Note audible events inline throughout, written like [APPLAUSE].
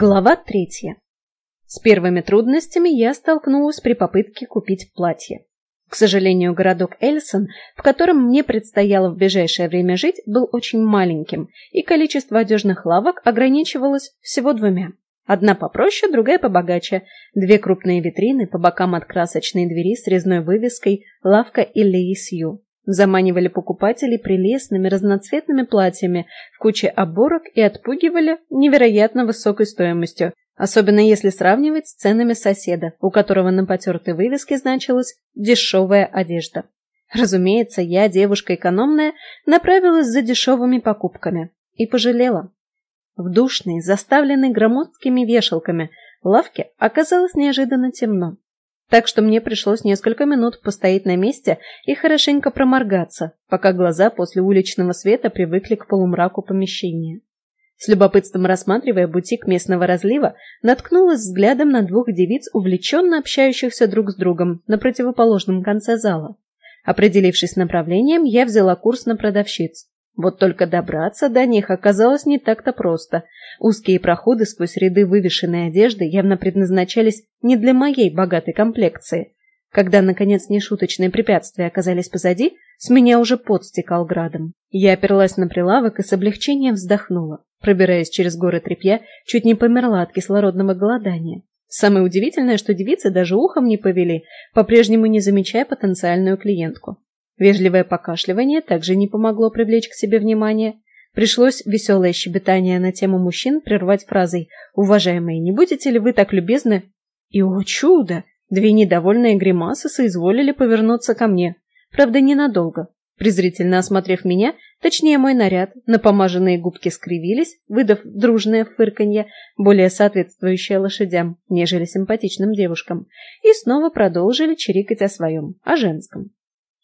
Глава третья. С первыми трудностями я столкнулась при попытке купить платье. К сожалению, городок Эльсон, в котором мне предстояло в ближайшее время жить, был очень маленьким, и количество одежных лавок ограничивалось всего двумя. Одна попроще, другая побогаче. Две крупные витрины по бокам от красочной двери с резной вывеской «Лавка Иллии Сью» заманивали покупателей прелестными разноцветными платьями в куче оборок и отпугивали невероятно высокой стоимостью, особенно если сравнивать с ценами соседа, у которого на потертой вывеске значилась «дешевая одежда». Разумеется, я, девушка экономная, направилась за дешевыми покупками и пожалела. В душной, заставленной громоздкими вешалками лавке оказалось неожиданно темно так что мне пришлось несколько минут постоять на месте и хорошенько проморгаться, пока глаза после уличного света привыкли к полумраку помещения. С любопытством рассматривая бутик местного разлива, наткнулась взглядом на двух девиц, увлеченно общающихся друг с другом на противоположном конце зала. Определившись с направлением, я взяла курс на продавщиц. Вот только добраться до них оказалось не так-то просто. Узкие проходы сквозь ряды вывешенной одежды явно предназначались не для моей богатой комплекции. Когда, наконец, нешуточные препятствия оказались позади, с меня уже пот стекал градом. Я оперлась на прилавок и с облегчением вздохнула. Пробираясь через горы тряпья, чуть не померла от кислородного голодания. Самое удивительное, что девицы даже ухом не повели, по-прежнему не замечая потенциальную клиентку. Вежливое покашливание также не помогло привлечь к себе внимание. Пришлось веселое щебетание на тему мужчин прервать фразой «Уважаемые, не будете ли вы так любезны?» И, о чудо! Две недовольные гримасы соизволили повернуться ко мне. Правда, ненадолго. Презрительно осмотрев меня, точнее мой наряд, напомаженные губки скривились, выдав дружное фырканье, более соответствующее лошадям, нежели симпатичным девушкам, и снова продолжили чирикать о своем, о женском.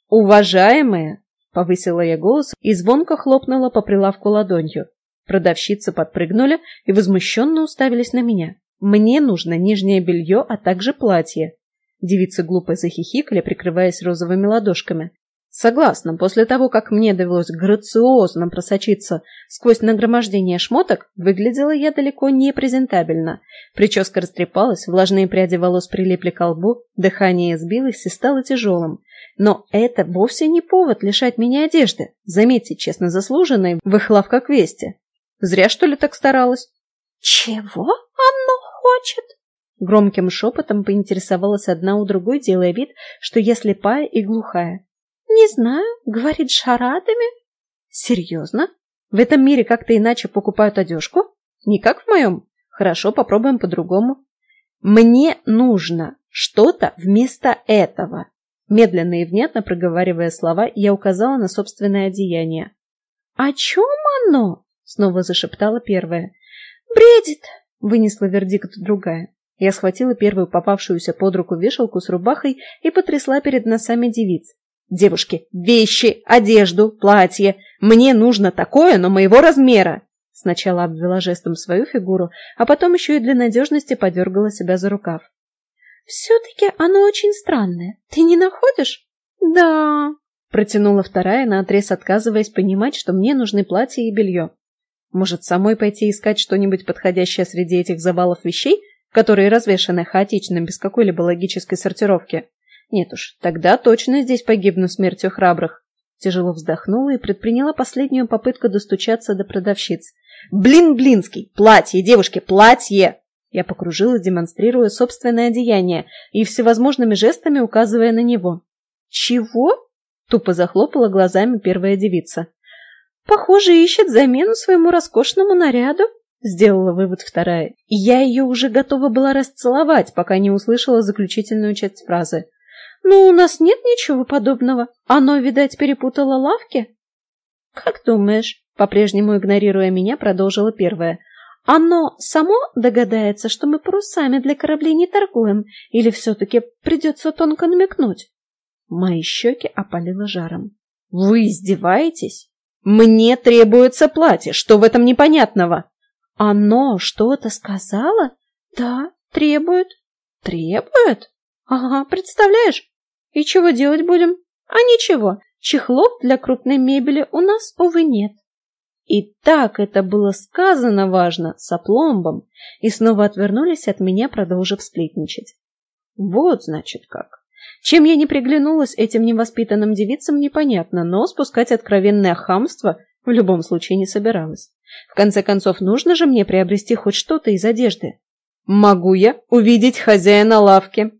«Уважаемые!» — повысила я голос и звонко хлопнула по прилавку ладонью. Продавщицы подпрыгнули и возмущенно уставились на меня. «Мне нужно нижнее белье, а также платье». Девицы глупо захихикали, прикрываясь розовыми ладошками. Согласна, после того, как мне довелось грациозно просочиться сквозь нагромождение шмоток, выглядела я далеко не презентабельно. Прическа растрепалась, влажные пряди волос прилипли к лбу, дыхание сбилось и стало тяжелым. Но это вовсе не повод лишать меня одежды. Заметьте, честно заслуженной, в их лавках вести. Зря, что ли, так старалась? «Чего оно хочет?» Громким шепотом поинтересовалась одна у другой, делая вид, что я слепая и глухая. «Не знаю, говорит шарадами». «Серьезно? В этом мире как-то иначе покупают одежку? Не как в моем? Хорошо, попробуем по-другому. Мне нужно что-то вместо этого. Медленно и внятно проговаривая слова, я указала на собственное одеяние. «О чем оно?» — снова зашептала первая. «Бредит!» — вынесла вердикт другая. Я схватила первую попавшуюся под руку вешалку с рубахой и потрясла перед носами девиц. «Девушки, вещи, одежду, платье. Мне нужно такое, но моего размера!» Сначала обвела жестом свою фигуру, а потом еще и для надежности подергала себя за рукав. «Все-таки оно очень странное. Ты не находишь?» «Да», — протянула вторая, наотрез отказываясь понимать, что мне нужны платья и белье. «Может, самой пойти искать что-нибудь подходящее среди этих завалов вещей, которые развешаны хаотично, без какой-либо логической сортировки? Нет уж, тогда точно здесь погибну смертью храбрых». Тяжело вздохнула и предприняла последнюю попытку достучаться до продавщиц. «Блин, Блинский! Платье, девушки, платье!» Я покружила, демонстрируя собственное одеяние и всевозможными жестами указывая на него. «Чего?» — тупо захлопала глазами первая девица. «Похоже, ищет замену своему роскошному наряду», — сделала вывод вторая. И я ее уже готова была расцеловать, пока не услышала заключительную часть фразы. «Ну, у нас нет ничего подобного. Оно, видать, перепутало лавки?» «Как думаешь?» — по-прежнему игнорируя меня, продолжила первая — оно само догадается, что мы парусами для кораблей не торгуем, или все-таки придется тонко намекнуть? Мои щеки опалило жаром. Вы издеваетесь? Мне требуется платье, что в этом непонятного? Оно что-то сказала? Да, требует. Требует? Ага, представляешь? И чего делать будем? А ничего, чехлов для крупной мебели у нас, увы, нет. И так это было сказано важно, с опломбом, и снова отвернулись от меня, продолжив сплетничать. Вот, значит, как. Чем я не приглянулась этим невоспитанным девицам, непонятно, но спускать откровенное хамство в любом случае не собиралась. В конце концов, нужно же мне приобрести хоть что-то из одежды. «Могу я увидеть хозяина лавки?»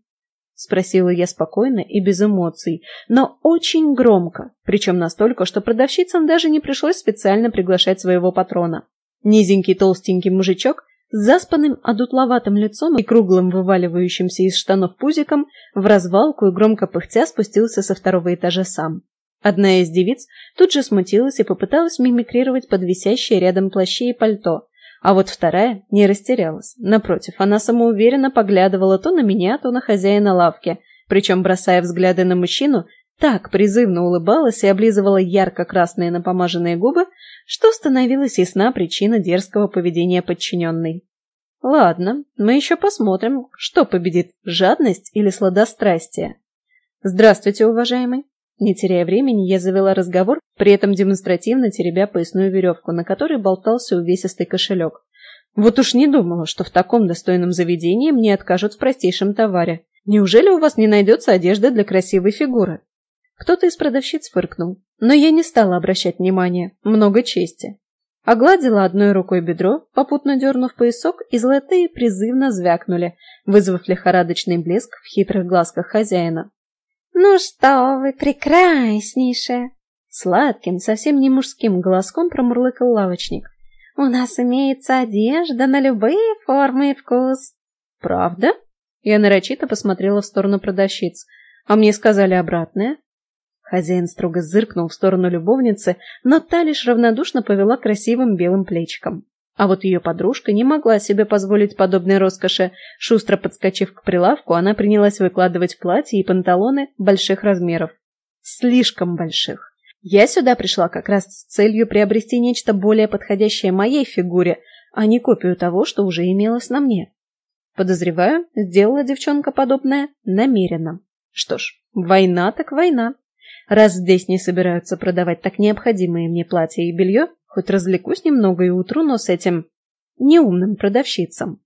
Спросила я спокойно и без эмоций, но очень громко, причем настолько, что продавщицам даже не пришлось специально приглашать своего патрона. Низенький толстенький мужичок с заспанным одутловатым лицом и круглым вываливающимся из штанов пузиком в развалку и громко пыхтя спустился со второго этажа сам. Одна из девиц тут же смутилась и попыталась мимикрировать под висящие рядом плащи и пальто, а вот вторая не растерялась. Напротив, она самоуверенно поглядывала то на меня, то на хозяина лавки, причем, бросая взгляды на мужчину, так призывно улыбалась и облизывала ярко-красные напомаженные губы, что становилась ясна причина дерзкого поведения подчиненной. Ладно, мы еще посмотрим, что победит, жадность или сладострастие. Здравствуйте, уважаемый. Не теряя времени, я завела разговор, при этом демонстративно теребя поясную веревку, на которой болтался увесистый кошелек. Вот уж не думала, что в таком достойном заведении мне откажут в простейшем товаре. Неужели у вас не найдется одежда для красивой фигуры? Кто-то из продавщиц фыркнул, но я не стала обращать внимания, много чести. Огладила одной рукой бедро, попутно дернув поясок, и золотые призывно звякнули, вызвав лихорадочный блеск в хитрых глазках хозяина. «Ну что вы, прекраснейшая!» Сладким, совсем не мужским голоском промурлыкал лавочник. «У нас имеется одежда на любые формы и вкус». «Правда?» Я нарочито посмотрела в сторону продавщиц. «А мне сказали обратное?» Хозяин строго зыркнул в сторону любовницы, но та лишь равнодушно повела красивым белым плечиком. А вот ее подружка не могла себе позволить подобной роскоши. Шустро подскочив к прилавку, она принялась выкладывать платья и панталоны больших размеров. Слишком больших. Я сюда пришла как раз с целью приобрести нечто более подходящее моей фигуре, а не копию того, что уже имелось на мне. Подозреваю, сделала девчонка подобное намеренно. Что ж, война так война. Раз здесь не собираются продавать так необходимые мне платья и белье, Хоть развлекусь немного и утру, но с этим неумным продавщицам.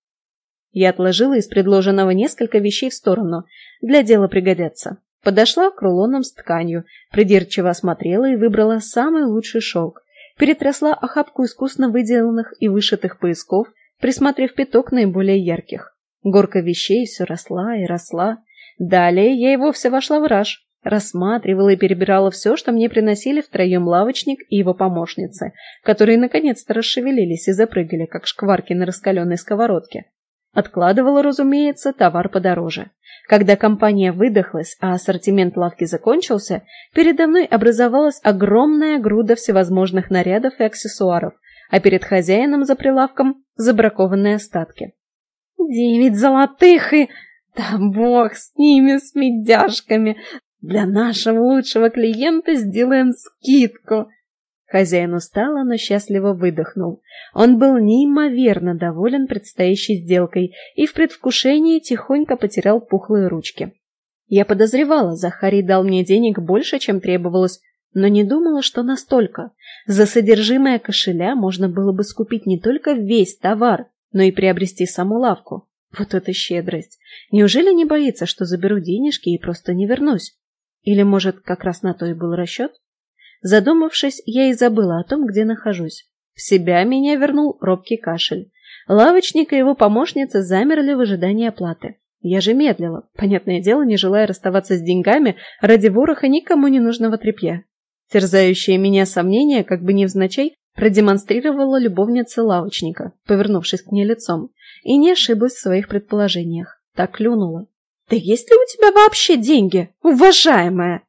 Я отложила из предложенного несколько вещей в сторону. Для дела пригодятся. Подошла к рулонам с тканью, придирчиво осмотрела и выбрала самый лучший шелк. Перетрясла охапку искусно выделанных и вышитых поясков, присмотрев пяток наиболее ярких. Горка вещей все росла и росла. Далее я и вовсе вошла в раж. Рассматривала и перебирала все, что мне приносили втроем лавочник и его помощницы, которые наконец-то расшевелились и запрыгали, как шкварки на раскаленной сковородке. Откладывала, разумеется, товар подороже. Когда компания выдохлась, а ассортимент лавки закончился, передо мной образовалась огромная груда всевозможных нарядов и аксессуаров, а перед хозяином за прилавком забракованные остатки. «Девять золотых и...» «Да бог с ними, с медяшками! Для нашего лучшего клиента сделаем скидку. Хозяин устало, но счастливо выдохнул. Он был неимоверно доволен предстоящей сделкой и в предвкушении тихонько потерял пухлые ручки. Я подозревала, Захарий дал мне денег больше, чем требовалось, но не думала, что настолько. За содержимое кошеля можно было бы скупить не только весь товар, но и приобрести саму лавку. Вот это щедрость! Неужели не боится, что заберу денежки и просто не вернусь? Или, может, как раз на то и был расчет? Задумавшись, я и забыла о том, где нахожусь. В себя меня вернул робкий кашель. Лавочник и его помощница замерли в ожидании оплаты. Я же медлила, понятное дело, не желая расставаться с деньгами ради вороха никому не нужного тряпья. Терзающее меня сомнение, как бы невзначай, продемонстрировала любовница лавочника, повернувшись к ней лицом, и не ошиблась в своих предположениях. Так клюнула. «Да есть ли у тебя вообще деньги, уважаемая?»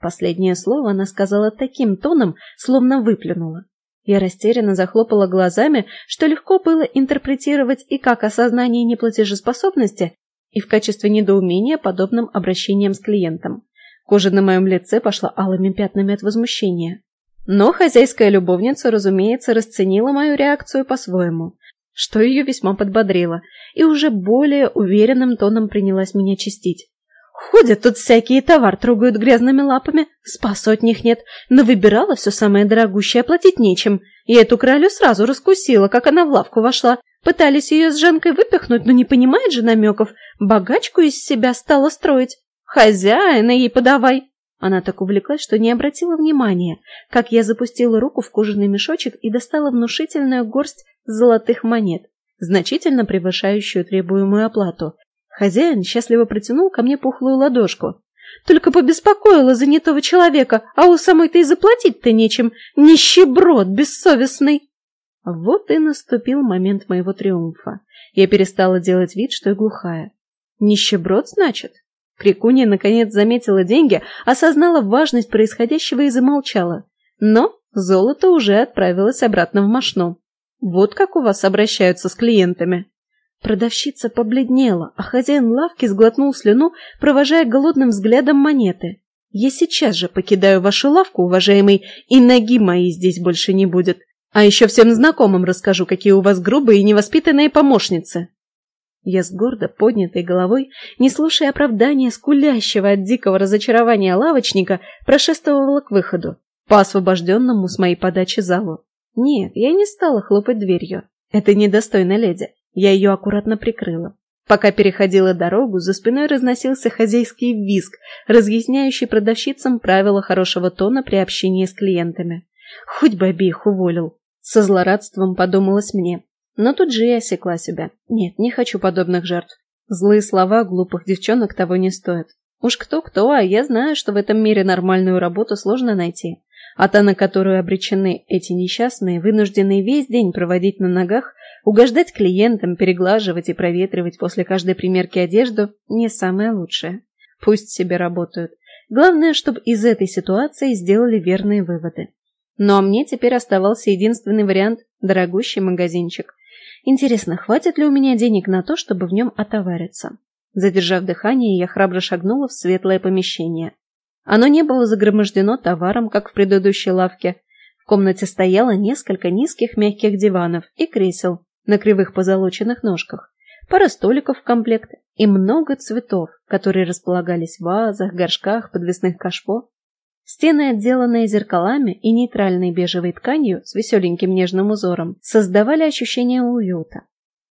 Последнее слово она сказала таким тоном, словно выплюнула. Я растерянно захлопала глазами, что легко было интерпретировать и как осознание неплатежеспособности, и в качестве недоумения подобным обращением с клиентом. Кожа на моем лице пошла алыми пятнами от возмущения. Но хозяйская любовница, разумеется, расценила мою реакцию по-своему что ее весьма подбодрило, и уже более уверенным тоном принялась меня чистить. Ходят тут всякие товар, трогают грязными лапами. Спасу от них нет. Но выбирала все самое дорогущее, оплатить нечем. И эту кралю сразу раскусила, как она в лавку вошла. Пытались ее с Жанкой выпихнуть, но не понимает же намеков. Богачку из себя стала строить. Хозяина ей подавай. Она так увлеклась, что не обратила внимания, как я запустила руку в кожаный мешочек и достала внушительную горсть золотых монет, значительно превышающую требуемую оплату. Хозяин счастливо протянул ко мне пухлую ладошку. Только побеспокоила занятого человека, а у самой-то и заплатить-то нечем. Нищеброд бессовестный. Вот и наступил момент моего триумфа. Я перестала делать вид, что я глухая. Нищеброд, значит? Крикунья наконец заметила деньги, осознала важность происходящего и замолчала. Но золото уже отправилось обратно в мошну. Вот как у вас обращаются с клиентами. Продавщица побледнела, а хозяин лавки сглотнул слюну, провожая голодным взглядом монеты. «Я сейчас же покидаю вашу лавку, уважаемый, и ноги моей здесь больше не будет. А еще всем знакомым расскажу, какие у вас грубые и невоспитанные помощницы». Я с гордо поднятой головой, не слушая оправдания скулящего от дикого разочарования лавочника, прошествовала к выходу, по освобожденному с моей подачи залу. Нет, я не стала хлопать дверью. Это недостойно леди. Я ее аккуратно прикрыла. Пока переходила дорогу, за спиной разносился хозяйский визг, разъясняющий продавщицам правила хорошего тона при общении с клиентами. Хоть бы обеих уволил. Со злорадством подумалось мне. Но тут же я осекла себя. Нет, не хочу подобных жертв. Злые слова глупых девчонок того не стоят. Уж кто-кто, а я знаю, что в этом мире нормальную работу сложно найти. А та, на которую обречены эти несчастные, вынужденные весь день проводить на ногах, Угождать клиентам, переглаживать и проветривать после каждой примерки одежду – не самое лучшее. Пусть себе работают. Главное, чтобы из этой ситуации сделали верные выводы. Ну а мне теперь оставался единственный вариант – дорогущий магазинчик. Интересно, хватит ли у меня денег на то, чтобы в нем отовариться? Задержав дыхание, я храбро шагнула в светлое помещение. Оно не было загромождено товаром, как в предыдущей лавке. В комнате стояло несколько низких мягких диванов и кресел, на кривых позолоченных ножках, пара столиков в комплект и много цветов, которые располагались в вазах, горшках, подвесных кашпо. Стены, отделанные зеркалами и нейтральной бежевой тканью с веселеньким нежным узором, создавали ощущение уюта.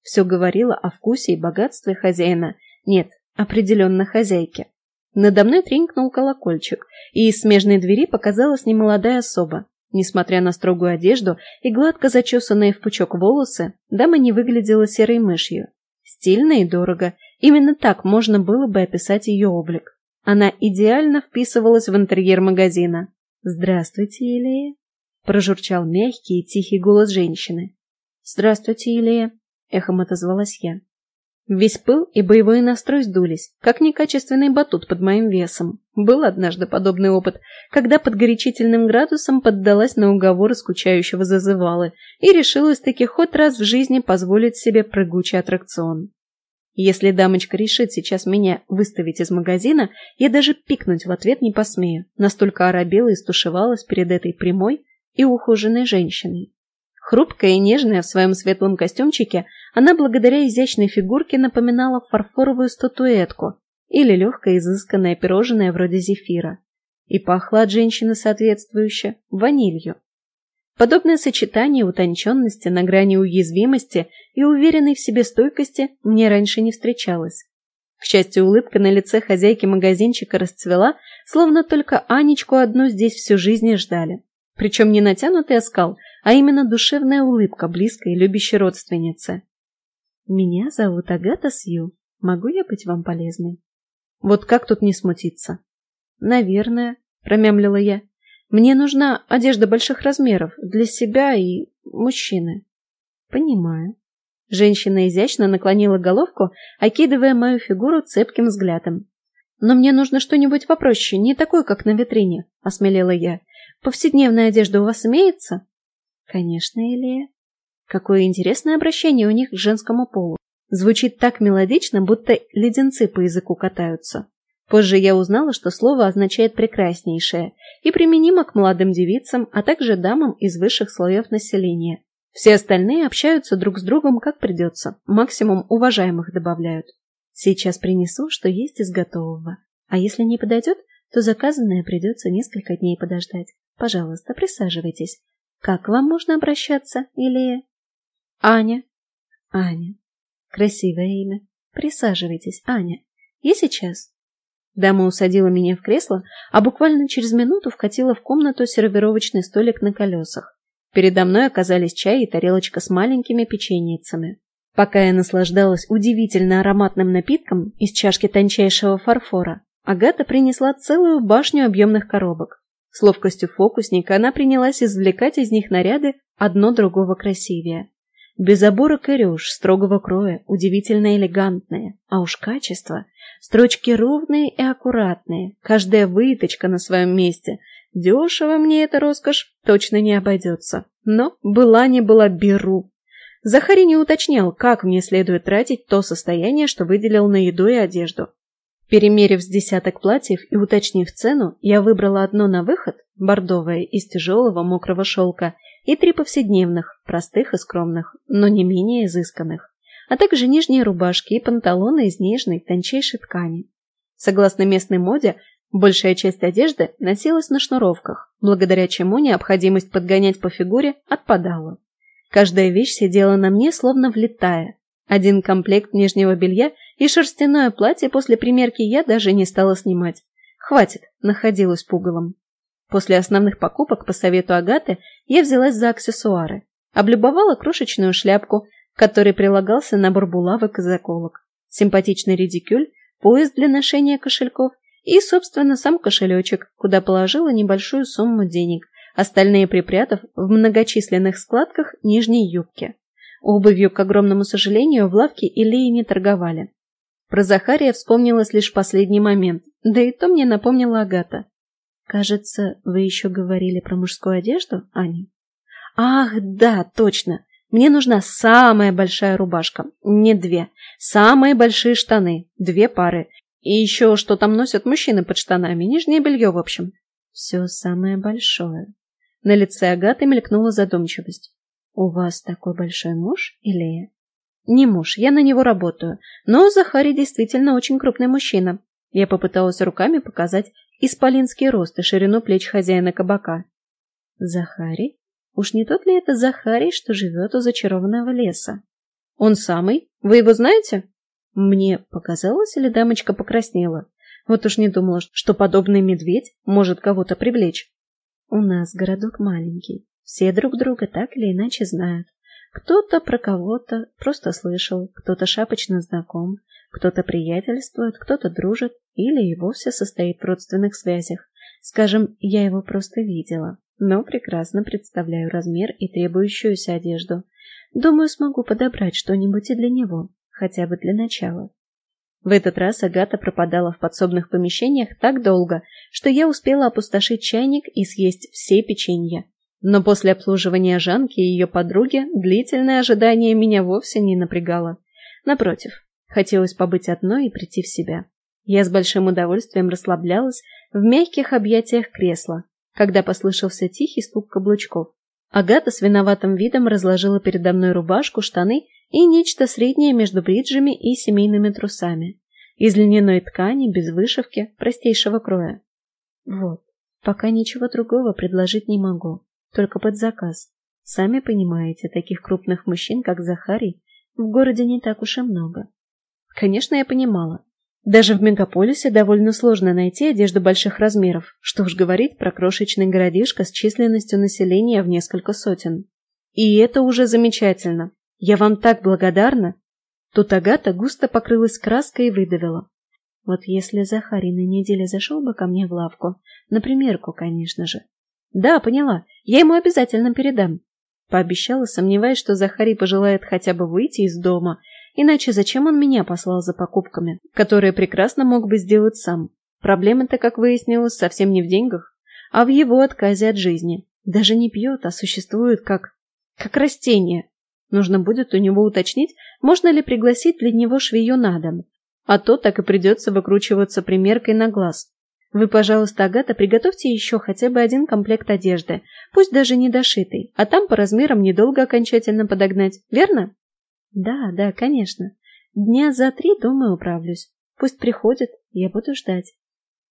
Все говорило о вкусе и богатстве хозяина, нет, определенно хозяйки. Надо мной тренькнул колокольчик, и из смежной двери показалась немолодая особа, Несмотря на строгую одежду и гладко зачесанные в пучок волосы, дама не выглядела серой мышью. Стильно и дорого. Именно так можно было бы описать ее облик. Она идеально вписывалась в интерьер магазина. «Здравствуйте, Илия!» – прожурчал мягкий и тихий голос женщины. «Здравствуйте, Илия!» – эхом отозвалась я. Весь пыл и боевой настрой сдулись, как некачественный батут под моим весом. Был однажды подобный опыт, когда под горячительным градусом поддалась на уговоры скучающего зазывалы и решилась-таки хоть раз в жизни позволить себе прыгучий аттракцион. Если дамочка решит сейчас меня выставить из магазина, я даже пикнуть в ответ не посмею, настолько оробела и стушевалась перед этой прямой и ухоженной женщиной. Хрупкая и нежная в своем светлом костюмчике, она благодаря изящной фигурке напоминала фарфоровую статуэтку или легкое изысканное пирожное вроде зефира. И пахла от женщины соответствующе ванилью. Подобное сочетание утонченности на грани уязвимости и уверенной в себе стойкости мне раньше не встречалось. К счастью, улыбка на лице хозяйки магазинчика расцвела, словно только Анечку одну здесь всю жизнь ждали. Причем не натянутый оскал, а именно душевная улыбка близкой и любящей родственницы. «Меня зовут Агата Сью. Могу я быть вам полезной?» «Вот как тут не смутиться?» «Наверное», — промямлила я. «Мне нужна одежда больших размеров для себя и мужчины». «Понимаю». Женщина изящно наклонила головку, окидывая мою фигуру цепким взглядом. «Но мне нужно что-нибудь попроще, не такое, как на витрине», — осмелела я. «Повседневная одежда у вас имеется?» Конечно, Элия. Какое интересное обращение у них к женскому полу. Звучит так мелодично, будто леденцы по языку катаются. Позже я узнала, что слово означает «прекраснейшее» и применимо к молодым девицам, а также дамам из высших слоев населения. Все остальные общаются друг с другом как придется, максимум уважаемых добавляют. Сейчас принесу, что есть из готового. А если не подойдет, то заказанное придется несколько дней подождать. Пожалуйста, присаживайтесь. Как вам можно обращаться, или... Аня. Аня. Красивое имя. Присаживайтесь, Аня. Я сейчас. Дама усадила меня в кресло, а буквально через минуту вкатила в комнату сервировочный столик на колесах. Передо мной оказались чай и тарелочка с маленькими печеньицами. Пока я наслаждалась удивительно ароматным напитком из чашки тончайшего фарфора, Агата принесла целую башню объемных коробок. С ловкостью фокусника она принялась извлекать из них наряды одно другого красивее. Без оборок и строгого кроя, удивительно элегантные, а уж качество. Строчки ровные и аккуратные, каждая выточка на своем месте. Дешево мне эта роскошь точно не обойдется. Но была не была, беру. Захарий не уточнял, как мне следует тратить то состояние, что выделил на еду и одежду. Перемерив с десяток платьев и уточнив цену, я выбрала одно на выход, бордовое, из тяжелого мокрого шелка, и три повседневных, простых и скромных, но не менее изысканных, а также нижние рубашки и панталоны из нежной, тончайшей ткани. Согласно местной моде, большая часть одежды носилась на шнуровках, благодаря чему необходимость подгонять по фигуре отпадала. Каждая вещь сидела на мне, словно влетая. Один комплект нижнего белья и шерстяное платье после примерки я даже не стала снимать. Хватит, находилась пугалом. После основных покупок по совету Агаты я взялась за аксессуары. Облюбовала крошечную шляпку, которой прилагался набор булавок и заколок, симпатичный редикюль, пояс для ношения кошельков и, собственно, сам кошелечек, куда положила небольшую сумму денег, остальные припрятав в многочисленных складках нижней юбки. Обувью, к огромному сожалению, в лавке Илии не торговали. Про Захария вспомнилось лишь последний момент, да и то мне напомнила Агата. Кажется, вы еще говорили про мужскую одежду, Аня? Ах, да, точно. Мне нужна самая большая рубашка. Не две. Самые большие штаны. Две пары. И еще что там носят мужчины под штанами. Нижнее белье, в общем. Все самое большое. На лице Агаты мелькнула задумчивость. У вас такой большой муж, Илея? Не муж, я на него работаю. Но Захарий действительно очень крупный мужчина. Я попыталась руками показать исполинский рост и ширину плеч хозяина кабака. Захарий? Уж не тот ли это Захарий, что живет у зачарованного леса? Он самый? Вы его знаете? Мне показалось, или дамочка покраснела? Вот уж не думала, что подобный медведь может кого-то привлечь. У нас городок маленький. Все друг друга так или иначе знают. Кто-то про кого-то просто слышал, кто-то шапочно знаком, кто-то приятельствует, кто-то дружит или и вовсе состоит в родственных связях. Скажем, я его просто видела, но прекрасно представляю размер и требующуюся одежду. Думаю, смогу подобрать что-нибудь и для него, хотя бы для начала. В этот раз Агата пропадала в подсобных помещениях так долго, что я успела опустошить чайник и съесть все печенья. Но после обслуживания Жанки и ее подруги длительное ожидание меня вовсе не напрягало. Напротив, Хотелось побыть одной и прийти в себя. Я с большим удовольствием расслаблялась в мягких объятиях кресла, когда послышался тихий стук каблучков. Агата с виноватым видом разложила передо мной рубашку, штаны и нечто среднее между бриджами и семейными трусами. Из льняной ткани, без вышивки, простейшего кроя. Вот, пока ничего другого предложить не могу, только под заказ. Сами понимаете, таких крупных мужчин, как Захарий, в городе не так уж и много. Конечно, я понимала. Даже в мегаполисе довольно сложно найти одежду больших размеров, что уж говорить про крошечный городишко с численностью населения в несколько сотен. И это уже замечательно. Я вам так благодарна. Тут Агата густо покрылась краской и выдавила. Вот если Захарий на неделе зашел бы ко мне в лавку, на примерку, конечно же. Да, поняла, я ему обязательно передам. Пообещала, сомневаясь, что Захарий пожелает хотя бы выйти из дома Иначе зачем он меня послал за покупками, которые прекрасно мог бы сделать сам? Проблема-то, как выяснилось, совсем не в деньгах, а в его отказе от жизни. Даже не пьет, а существует как... как растение. Нужно будет у него уточнить, можно ли пригласить для него швею на дом. А то так и придется выкручиваться примеркой на глаз. Вы, пожалуйста, Агата, приготовьте еще хотя бы один комплект одежды, пусть даже не дошитый, а там по размерам недолго окончательно подогнать, верно? Да, да, конечно. Дня за три, думаю, управлюсь. Пусть приходит, я буду ждать.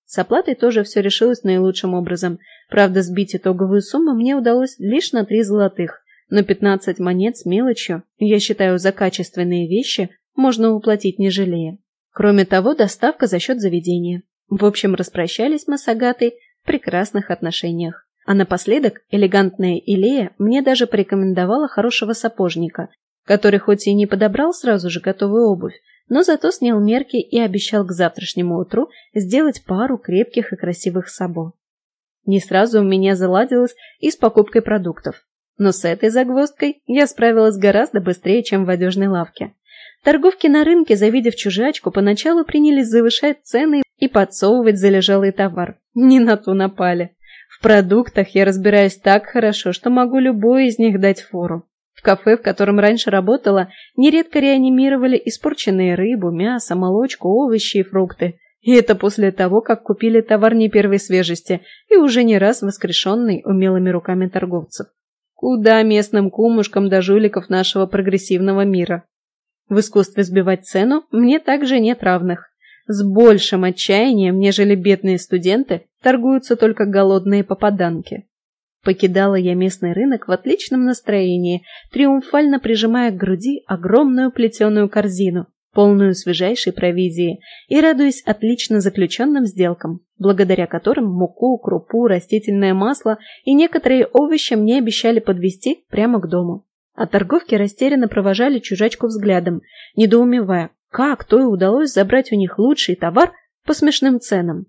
С оплатой тоже все решилось наилучшим образом. Правда, сбить итоговую сумму мне удалось лишь на три золотых. Но 15 монет с мелочью, я считаю, за качественные вещи можно уплатить не жалея. Кроме того, доставка за счет заведения. В общем, распрощались мы с Агатой в прекрасных отношениях. А напоследок элегантная Илея мне даже порекомендовала хорошего сапожника, который хоть и не подобрал сразу же готовую обувь, но зато снял мерки и обещал к завтрашнему утру сделать пару крепких и красивых сабо. Не сразу у меня заладилось и с покупкой продуктов, но с этой загвоздкой я справилась гораздо быстрее, чем в одежной лавке. Торговки на рынке, завидев чужачку, поначалу принялись завышать цены и подсовывать залежалый товар. Не на ту напали. В продуктах я разбираюсь так хорошо, что могу любой из них дать фору. В кафе, в котором раньше работала, нередко реанимировали испорченные рыбу, мясо, молочку, овощи и фрукты. И это после того, как купили товар не первой свежести и уже не раз воскрешенный умелыми руками торговцев. Куда местным кумушкам до жуликов нашего прогрессивного мира? В искусстве сбивать цену мне также нет равных. С большим отчаянием, нежели бедные студенты, торгуются только голодные попаданки. Покидала я местный рынок в отличном настроении, триумфально прижимая к груди огромную плетеную корзину, полную свежайшей провизии, и радуясь отлично заключенным сделкам, благодаря которым муку, крупу, растительное масло и некоторые овощи мне обещали подвести прямо к дому. А торговки растерянно провожали чужачку взглядом, недоумевая, как то и удалось забрать у них лучший товар по смешным ценам.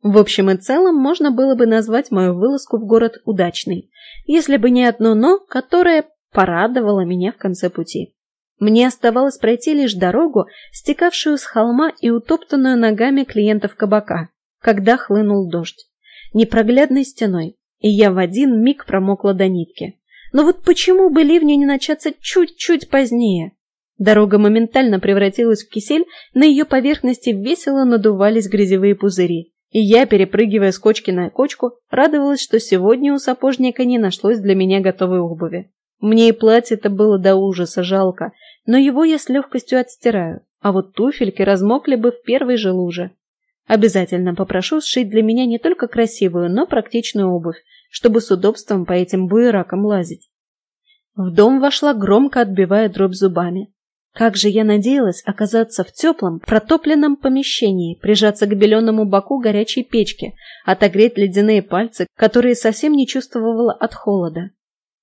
В общем и целом, можно было бы назвать мою вылазку в город удачной, если бы не одно «но», которое порадовало меня в конце пути. Мне оставалось пройти лишь дорогу, стекавшую с холма и утоптанную ногами клиентов кабака, когда хлынул дождь, непроглядной стеной, и я в один миг промокла до нитки. Но вот почему бы ливню не начаться чуть-чуть позднее? Дорога моментально превратилась в кисель, на ее поверхности весело надувались грязевые пузыри. И я, перепрыгивая с кочки на кочку, радовалась, что сегодня у сапожника не нашлось для меня готовой обуви. Мне и платье-то было до ужаса жалко, но его я с легкостью отстираю, а вот туфельки размокли бы в первой же луже. Обязательно попрошу сшить для меня не только красивую, но практичную обувь, чтобы с удобством по этим буеракам лазить. В дом вошла, громко отбивая дробь зубами. Как же я надеялась оказаться в теплом, протопленном помещении, прижаться к беленому боку горячей печки, отогреть ледяные пальцы, которые совсем не чувствовала от холода.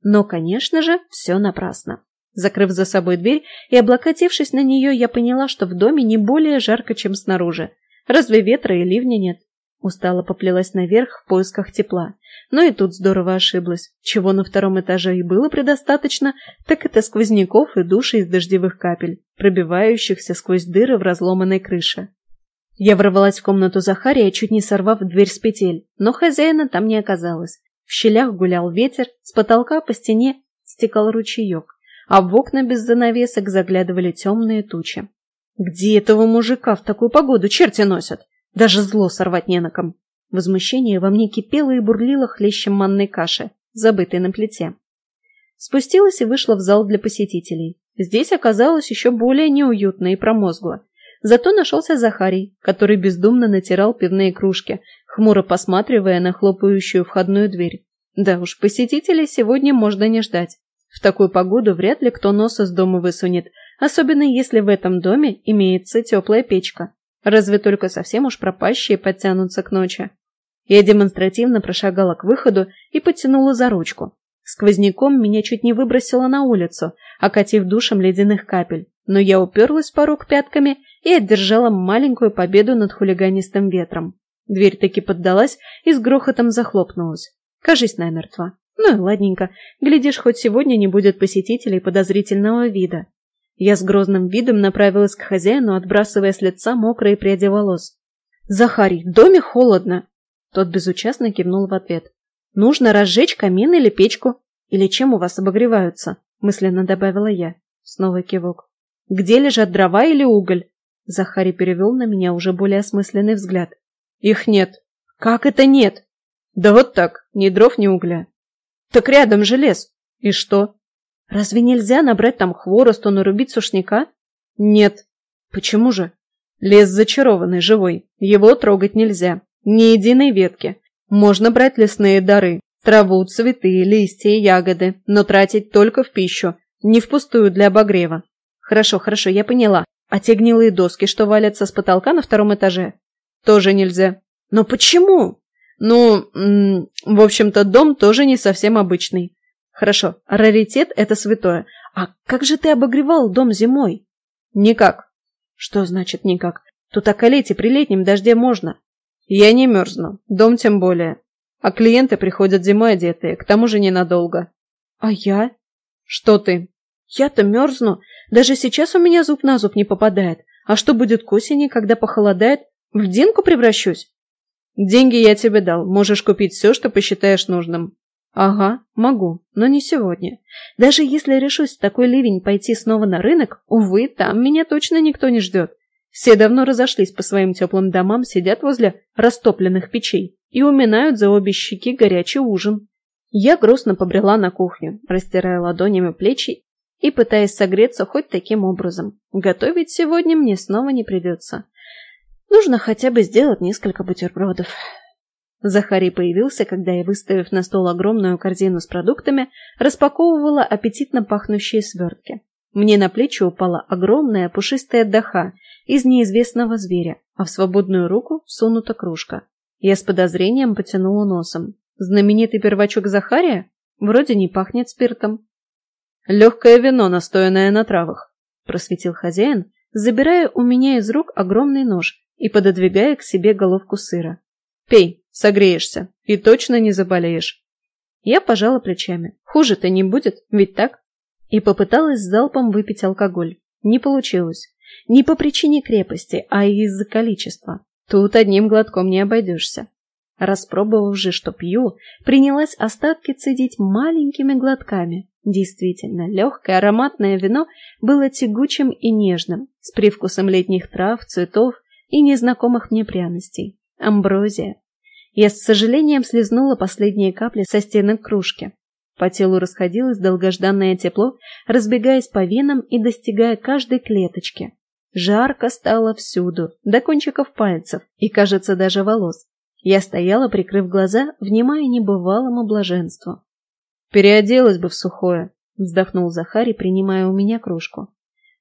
Но, конечно же, все напрасно. Закрыв за собой дверь и облокотившись на нее, я поняла, что в доме не более жарко, чем снаружи. Разве ветра и ливня нет? Устало поплелась наверх в поисках тепла. Но и тут здорово ошиблась. Чего на втором этаже и было предостаточно, так это сквозняков и души из дождевых капель, пробивающихся сквозь дыры в разломанной крыше. Я ворвалась в комнату Захария, чуть не сорвав дверь с петель, но хозяина там не оказалось. В щелях гулял ветер, с потолка по стене стекал ручеек, а в окна без занавесок заглядывали темные тучи. «Где этого мужика в такую погоду черти носят?» Даже зло сорвать не на ком. Возмущение во мне кипело и бурлило хлещем манной каши, забытой на плите. Спустилась и вышла в зал для посетителей. Здесь оказалось еще более неуютно и промозгло. Зато нашелся Захарий, который бездумно натирал пивные кружки, хмуро посматривая на хлопающую входную дверь. Да уж, посетителей сегодня можно не ждать. В такую погоду вряд ли кто нос из дома высунет, особенно если в этом доме имеется теплая печка. Разве только совсем уж пропащие подтянутся к ночи. Я демонстративно прошагала к выходу и потянула за ручку. Сквозняком меня чуть не выбросило на улицу, окатив душем ледяных капель, но я уперлась в порог пятками и одержала маленькую победу над хулиганистым ветром. Дверь таки поддалась и с грохотом захлопнулась. Кажись, намертво. Ну и ладненько, глядишь, хоть сегодня не будет посетителей подозрительного вида. Я с грозным видом направилась к хозяину, отбрасывая с лица мокрые пряди волос. «Захарий, в доме холодно!» Тот безучастно кивнул в ответ. «Нужно разжечь камин или печку. Или чем у вас обогреваются?» мысленно добавила я. Снова кивок. «Где лежат дрова или уголь?» Захарий перевел на меня уже более осмысленный взгляд. «Их нет». «Как это нет?» «Да вот так, ни дров, ни угля». «Так рядом же лес». «И что?» Разве нельзя набрать там хворосту, нарубить сушняка? Нет. Почему же? Лес зачарованный, живой. Его трогать нельзя. Ни единой ветки. Можно брать лесные дары, траву, цветы, листья, ягоды, но тратить только в пищу, не впустую для обогрева. Хорошо, хорошо, я поняла. А те гнилые доски, что валятся с потолка на втором этаже? Тоже нельзя. Но почему? Ну, в общем-то, дом тоже не совсем обычный. Хорошо, раритет – это святое. А как же ты обогревал дом зимой? Никак. Что значит никак? Тут околеть и при летнем дожде можно. Я не мерзну, дом тем более. А клиенты приходят зимой одетые, к тому же ненадолго. А я? Что ты? Я-то мерзну. Даже сейчас у меня зуб на зуб не попадает. А что будет к осени, когда похолодает? В Динку превращусь? Деньги я тебе дал. Можешь купить все, что посчитаешь нужным. Ага, могу, но не сегодня. Даже если решусь в такой ливень пойти снова на рынок, увы, там меня точно никто не ждет. Все давно разошлись по своим теплым домам, сидят возле растопленных печей и уминают за обе щеки горячий ужин. Я грустно побрела на кухню, растирая ладонями плечи и пытаясь согреться хоть таким образом. Готовить сегодня мне снова не придется. Нужно хотя бы сделать несколько бутербродов. Захарий появился, когда я, выставив на стол огромную корзину с продуктами, распаковывала аппетитно пахнущие свертки. Мне на плечи упала огромная пушистая даха из неизвестного зверя, а в свободную руку сунута кружка. Я с подозрением потянула носом. Знаменитый первачок Захария? Вроде не пахнет спиртом. «Легкое вино, настоянное на травах», – просветил хозяин, забирая у меня из рук огромный нож и пододвигая к себе головку сыра. «Пей, согреешься, и точно не заболеешь». Я пожала плечами. Хуже-то не будет, ведь так? И попыталась залпом выпить алкоголь. Не получилось. Не по причине крепости, а из-за количества. Тут одним глотком не обойдешься. Распробовав же, что пью, принялась остатки цедить маленькими глотками. Действительно, легкое ароматное вино было тягучим и нежным, с привкусом летних трав, цветов и незнакомых мне пряностей. Амброзия. Я с сожалением слезнула последние капли со стенок кружки. По телу расходилось долгожданное тепло, разбегаясь по венам и достигая каждой клеточки. Жарко стало всюду, до кончиков пальцев и, кажется, даже волос. Я стояла, прикрыв глаза, внимая небывалому блаженству. «Переоделась бы в сухое», — вздохнул Захарий, принимая у меня кружку.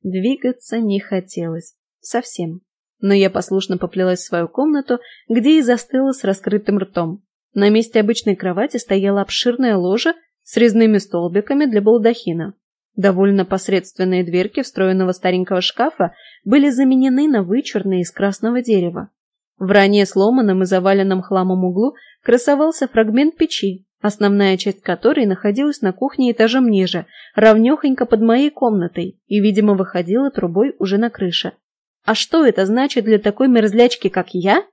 Двигаться не хотелось. Совсем. Но я послушно поплелась в свою комнату, где и застыла с раскрытым ртом. На месте обычной кровати стояла обширная ложа с резными столбиками для балдахина. Довольно посредственные дверки встроенного старенького шкафа были заменены на вычурные из красного дерева. В ранее сломанном и заваленном хламом углу красовался фрагмент печи, основная часть которой находилась на кухне этажом ниже, равнехонько под моей комнатой и, видимо, выходила трубой уже на крыше. А что это значит для такой мерзлячки, как я?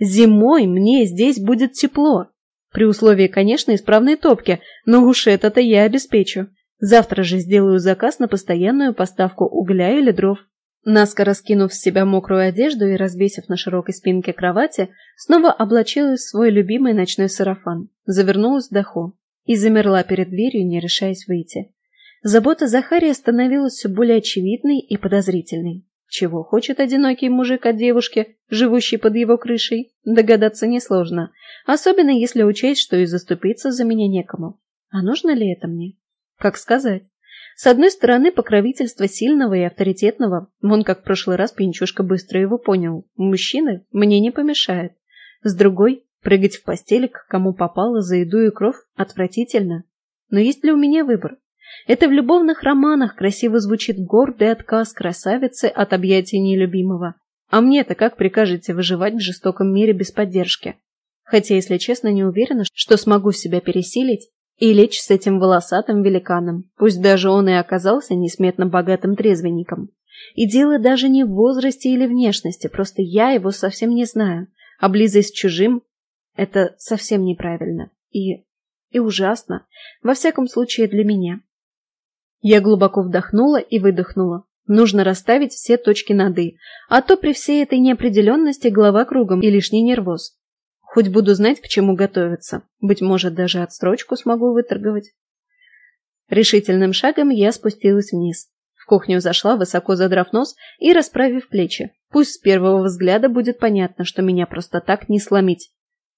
Зимой мне здесь будет тепло. При условии, конечно, исправной топки, но уж это-то я обеспечу. Завтра же сделаю заказ на постоянную поставку угля или дров. Наскоро скинув с себя мокрую одежду и развесив на широкой спинке кровати, снова облачилась в свой любимый ночной сарафан, завернулась в даху и замерла перед дверью, не решаясь выйти. Забота Захария становилась все более очевидной и подозрительной. Чего хочет одинокий мужик от девушки, живущей под его крышей, догадаться несложно, особенно если учесть, что и заступиться за меня некому. А нужно ли это мне? Как сказать? С одной стороны, покровительство сильного и авторитетного, вон как в прошлый раз Пинчушка быстро его понял, мужчины мне не помешает. С другой, прыгать в постели к кому попало за еду и кровь отвратительно. Но есть ли у меня выбор? Это в любовных романах красиво звучит гордый отказ красавицы от объятий нелюбимого. А мне-то как прикажете выживать в жестоком мире без поддержки? Хотя, если честно, не уверена, что смогу себя пересилить и лечь с этим волосатым великаном, пусть даже он и оказался несметно богатым трезвенником. И дело даже не в возрасте или внешности, просто я его совсем не знаю, а близость с чужим – это совсем неправильно и... и ужасно, во всяком случае для меня. Я глубоко вдохнула и выдохнула. Нужно расставить все точки над «и», а то при всей этой неопределенности голова кругом и лишний нервоз. Хоть буду знать, к чему готовиться. Быть может, даже отстрочку смогу выторговать. Решительным шагом я спустилась вниз. В кухню зашла, высоко задрав нос и расправив плечи. Пусть с первого взгляда будет понятно, что меня просто так не сломить.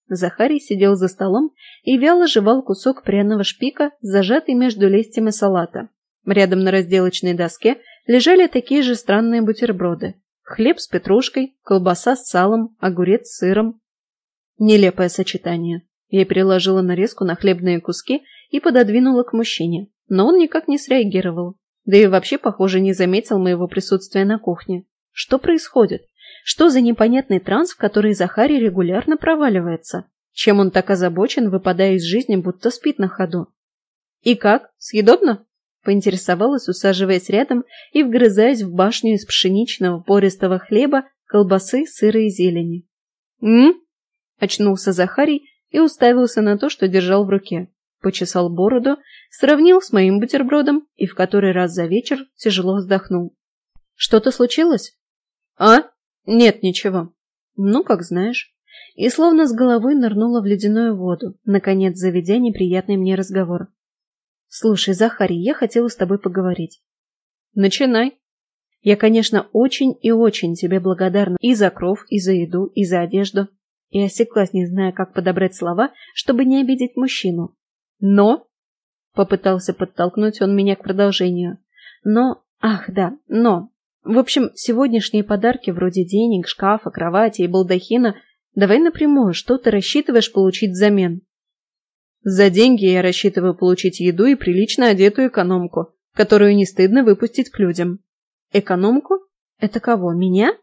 Захарий сидел за столом и вяло жевал кусок пряного шпика, зажатый между листьями салата. Рядом на разделочной доске лежали такие же странные бутерброды. Хлеб с петрушкой, колбаса с салом, огурец с сыром. Нелепое сочетание. Я переложила нарезку на хлебные куски и пододвинула к мужчине, но он никак не среагировал. Да и вообще, похоже, не заметил моего присутствия на кухне. Что происходит? Что за непонятный транс, в который Захарий регулярно проваливается? Чем он так озабочен, выпадая из жизни, будто спит на ходу? «И как? Съедобно?» Поинтересовалась, усаживаясь рядом и вгрызаясь в башню из пшеничного пористого хлеба, колбасы, сыра и зелени. «М?», очнулся Захарий и уставился на то, что держал в руке. Почесал бороду, сравнил с моим бутербродом и в который раз за вечер тяжело вздохнул. «Что-то случилось?» «А? Нет, ничего». «Ну, как знаешь». И словно с головой нырнула в ледяную воду, наконец заведя неприятный мне разговор. «Слушай, Захарий, я хотела с тобой поговорить». «Начинай». «Я, конечно, очень и очень тебе благодарна и за кров, и за еду, и за одежду». И осеклась, не зная, как подобрать слова, чтобы не обидеть мужчину. «Но...» — попытался подтолкнуть он меня к продолжению. «Но... Ах, да, но... В общем, сегодняшние подарки вроде денег, шкафа, кровати и балдахина давай напрямую, что ты рассчитываешь получить взамен?» За деньги я рассчитываю получить еду и прилично одетую экономку, которую не стыдно выпустить к людям. Экономку? Это кого, меня?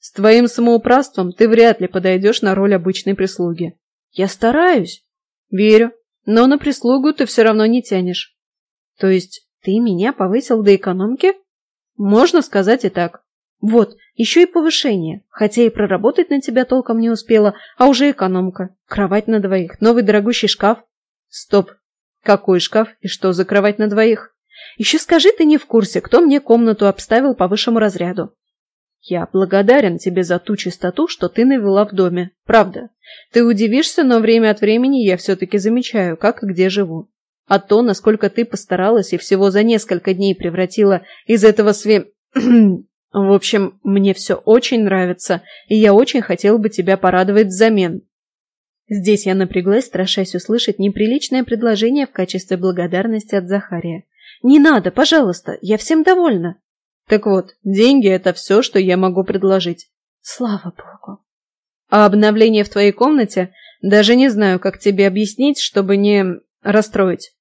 С твоим самоуправством ты вряд ли подойдешь на роль обычной прислуги. Я стараюсь. Верю. Но на прислугу ты все равно не тянешь. То есть ты меня повысил до экономки? Можно сказать и так. Вот, еще и повышение, хотя и проработать на тебя толком не успела, а уже экономка. Кровать на двоих, новый дорогущий шкаф, Стоп. Какой шкаф и что закрывать на двоих? Еще скажи, ты не в курсе, кто мне комнату обставил по высшему разряду. Я благодарен тебе за ту чистоту, что ты навела в доме. Правда. Ты удивишься, но время от времени я все-таки замечаю, как и где живу. А то, насколько ты постаралась и всего за несколько дней превратила из этого све... [CLEARS THROAT] В общем, мне все очень нравится, и я очень хотел бы тебя порадовать взамен. Здесь я напряглась, страшась услышать неприличное предложение в качестве благодарности от Захария. «Не надо, пожалуйста, я всем довольна». «Так вот, деньги – это все, что я могу предложить». «Слава Богу». «А обновление в твоей комнате даже не знаю, как тебе объяснить, чтобы не расстроить.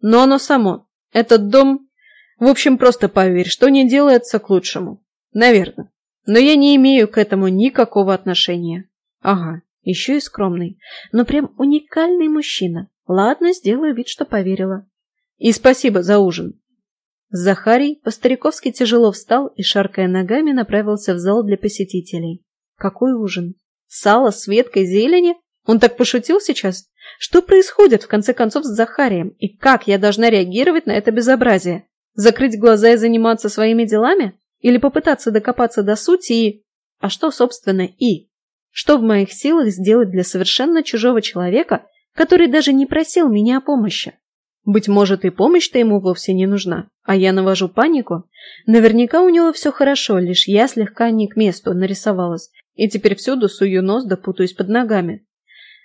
Но оно само. Этот дом... В общем, просто поверь, что не делается к лучшему. Наверное. Но я не имею к этому никакого отношения. Ага, еще и скромный. Но прям уникальный мужчина. Ладно, сделаю вид, что поверила. И спасибо за ужин. Захарий по-стариковски тяжело встал и, шаркая ногами, направился в зал для посетителей. Какой ужин? Сало с веткой зелени? Он так пошутил сейчас? Что происходит, в конце концов, с Захарием? И как я должна реагировать на это безобразие? Закрыть глаза и заниматься своими делами? Или попытаться докопаться до сути и... А что, собственно, и? Что в моих силах сделать для совершенно чужого человека, который даже не просил меня о помощи? Быть может, и помощь-то ему вовсе не нужна, а я навожу панику? Наверняка у него все хорошо, лишь я слегка не к месту нарисовалась, и теперь всюду сую нос да путаюсь под ногами.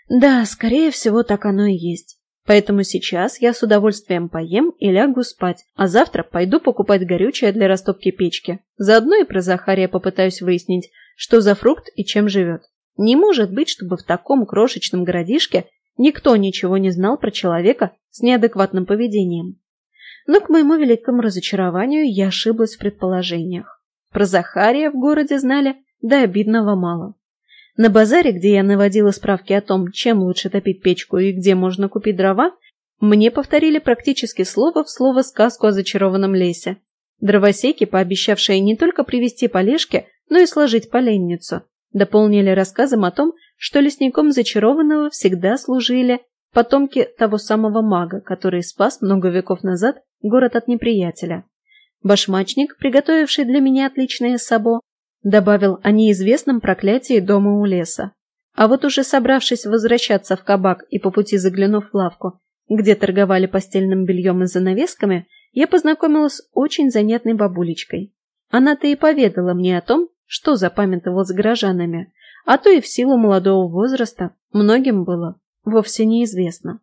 Да, скорее всего, так оно и есть. Поэтому сейчас я с удовольствием поем и лягу спать, а завтра пойду покупать горючее для растопки печки. Заодно и про Захария попытаюсь выяснить, что за фрукт и чем живет. Не может быть, чтобы в таком крошечном городишке никто ничего не знал про человека с неадекватным поведением. Но к моему великому разочарованию я ошиблась в предположениях. Про Захария в городе знали до обидного мало. На базаре, где я наводила справки о том, чем лучше топить печку и где можно купить дрова, мне повторили практически слово в слово сказку о зачарованном лесе. Дровосеки, пообещавшие не только привезти полежки, но и сложить поленницу, дополнили рассказом о том, что лесником зачарованного всегда служили потомки того самого мага, который спас много веков назад город от неприятеля. Башмачник, приготовивший для меня отличное сабо, добавил о неизвестном проклятии дома у леса. А вот уже собравшись возвращаться в кабак и по пути заглянув в лавку, где торговали постельным бельем и занавесками, я познакомилась с очень занятной бабулечкой. Она-то и поведала мне о том, что запамятовал с горожанами, а то и в силу молодого возраста многим было вовсе неизвестно.